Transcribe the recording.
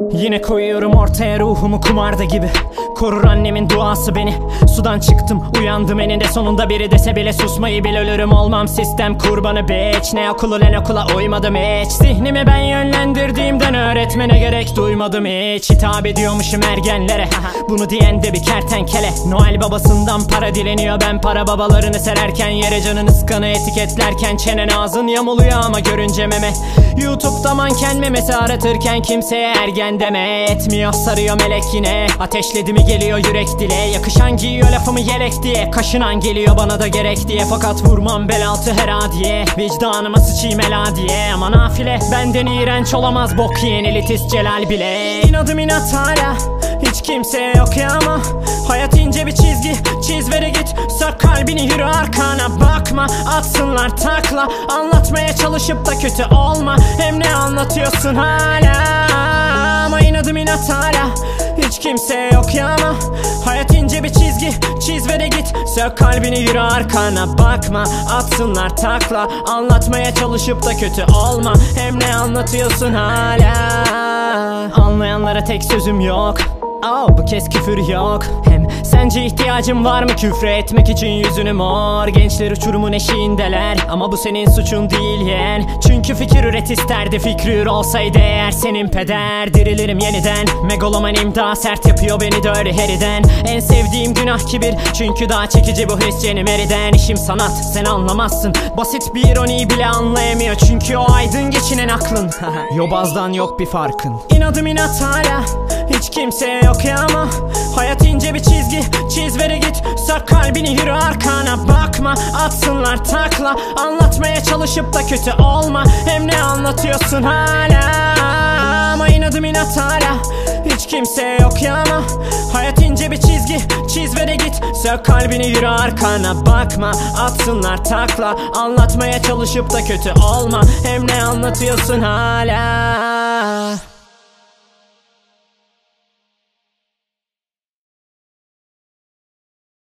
Yine koyuyorum ortaya ruhumu kumarda gibi Korur annemin duası beni. Sudan çıktım uyandım eninde sonunda. Biri dese bile susmayı bil ölürüm. Olmam sistem kurbanı bitch. Ne okulu ne okula uymadım hiç. Zihnimi ben yönlendirdiğimden öğretmene gerek duymadım hiç. Hitap ediyormuşum ergenlere. Bunu diyen de bir kertenkele. Noel babasından para dileniyor. Ben para babalarını sererken Yere canını sıkanı etiketlerken Çenen ağzın yamuluyor ama görünce meme. Youtube'da manken memesi aratırken kimseye ergen deme Etmiyor. Sarıyor melek yine. Ateşledi mi geliyor yürek dile. Yakışan giyiyor lafımı yelek diye. Kaşınan geliyor bana da gerek diye. Fakat vurmam bel altı her adiye. Vicdanıma sıçayım ela diye. Ama nafile benden iğrenç olamaz Bok yiyen elitist Celal bile. İnadım inat hala hiç kimse yok ya ama. Hayat ince bir çizgi Çiz vere git. Sök kalbini yürü arkana bakma. Atsınlar takla Anlatmaya çalışıp da kötü olma. Hem ne anlatıyorsun hala? Ama inadım inat hala kimse yok ya ama Hayat ince bir çizgi Çiz vere git. Sök kalbini yürü arkana bakma. Atsınlar takla Anlatmaya çalışıp da kötü olma. Hem ne anlatıyorsun hala? Anlayanlara tek sözüm yok Oh, bu kez küfür yok. Hem sence ihtiyacım var mı? Küfre etmek için yüzünü mor. Gençler uçurumun eşiğindeler. Ama bu senin suçun değil yeğen. Çünkü fikir üret isterdi. Fikri olsaydı eğer senin peder. Dirilirim yeniden. Megalomanim daha sert yapıyor beni de öyle heriden. En sevdiğim günah kibir. Çünkü daha çekici bu his cenim eriden. İşim sanat sen anlamazsın. Basit bir ironiyi bile anlayamıyor. Çünkü o aydın geçinen aklın. Yobazdan yok bir farkın. İnadım inat hala. Hiç kimse yok ya ama Hayat ince bir çizgi Çiz vere git. Sök kalbini yürü arkana bakma. Atsınlar takla Anlatmaya çalışıp da kötü olma. Hem ne anlatıyorsun hala? Ama inadım inat hala. Hiç kimse yok ya ama Hayat ince bir çizgi Çiz vere git. Sök kalbini yürü arkana bakma. Atsınlar takla Anlatmaya çalışıp da kötü olma. Hem ne anlatıyorsun hala